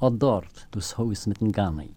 Und dort, das Haus mit dem Gannig.